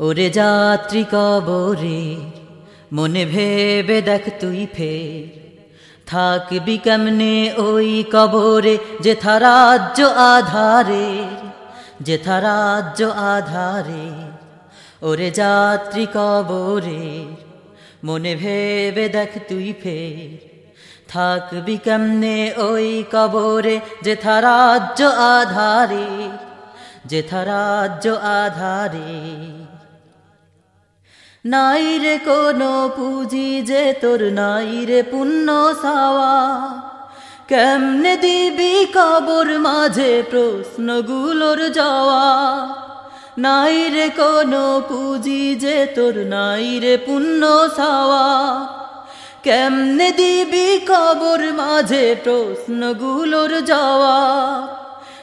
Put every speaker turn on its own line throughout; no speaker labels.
ওরে যাত্রী কবরে, মনে ভেবে দেখ তুই ফের। থাকবি কেমনে ওই কবরে যে রাজ্য আধারে যে রাজ্য আধারে ওরে যাত্রী কবরে, মনে ভেবে দেখ তুই ফের। থাকবি কেমনে ওই কবরে যে রাজ্য আধারে যে রাজ্য আধারে নাই রে কোনো পুঁজি যে তোর নাই রে পুণ্য সাওয়া। কেমনে দিবি কবর মাঝে প্রশ্নগুলোর যাওয়া নাই রে কোনো পুঁজি যে তোর নাই রে পুণ্য সাওয়া। কেমনে দিবি কবর মাঝে প্রশ্নগুলোর যাওয়া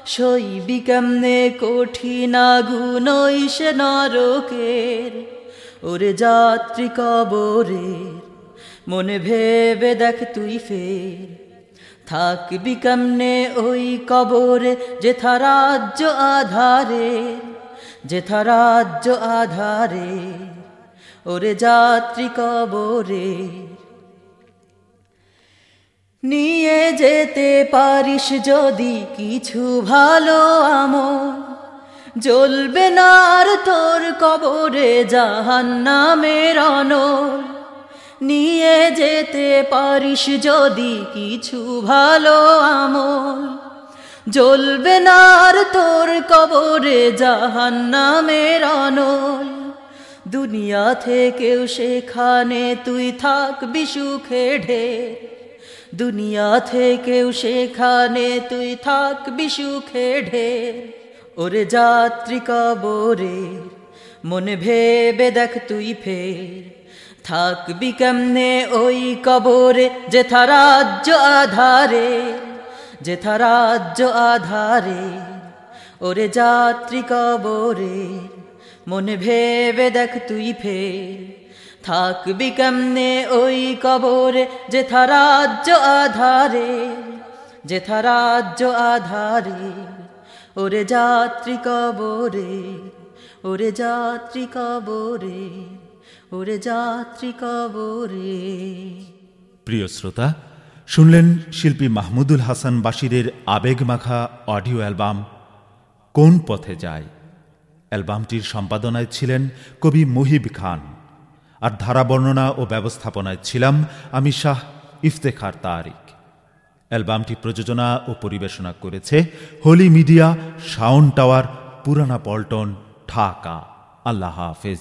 সইবি কেমনে কঠিন আগুন সে নরকের। ওরে যাত্রী কবরের, মনে ভেবে দেখ তুই ফের। থাকবি কেমনে ওই কবরে যে রাজ্য আধারে যে রাজ্য আধারে। ওরে যাত্রী কবরের নিয়ে যেতে পারিস যদি কিছু ভালো আমল। জ্বলবে না আর তোর কবরে জাহান নামের অনল। নিয়ে যেতে পারিস যদি কিছু ভালো আমল। জ্বলবে না আর তোর কবরে জাহান নামের অনল। দুনিয়া থেকেও সেখানে তুই থাকবি সুখে ঢের। দুনিয়া থেকেও সেখানে তুই থাকবি সুখে ঢের। ওরে যাত্রী কবরে, মনে ভেবে দেখ তুই ফের। থাকবি কেমনে ওই কবরে যে রাজ্য আধারে যে রাজ্য আধারে। ওরে যাত্রী কবরে, মনে ভেবে দেখ তুই ফের। থাকবি কেমনে ওই কবরে যে রাজ্য আধারে যে রাজ্য আধারে। ওরে যাত্রী কবরে, ওরে যাত্রী কবরে, ওরে যাত্রী কবরে।
প্রিয় শ্রোতা, শুনলেন শিল্পী মাহমুদুল হাসান বাশিরের আবেগমাখা অডিও অ্যালবাম কোন পথে যায়? অ্যালবামটির সম্পাদনায় ছিলেন কবি মুহিব খান। আর ধারা বর্ণনা ও ব্যবস্থাপনায় ছিলাম আমি শাহ ইফতেখার তারিক। অ্যালবামটি প্রযোজনা ও পরিবেশনা করেছে হোলি মিডিয়া সাউন্ড টাওয়ার পুরানা পল্টন ঢাকা। আল্লাহ হাফেজ।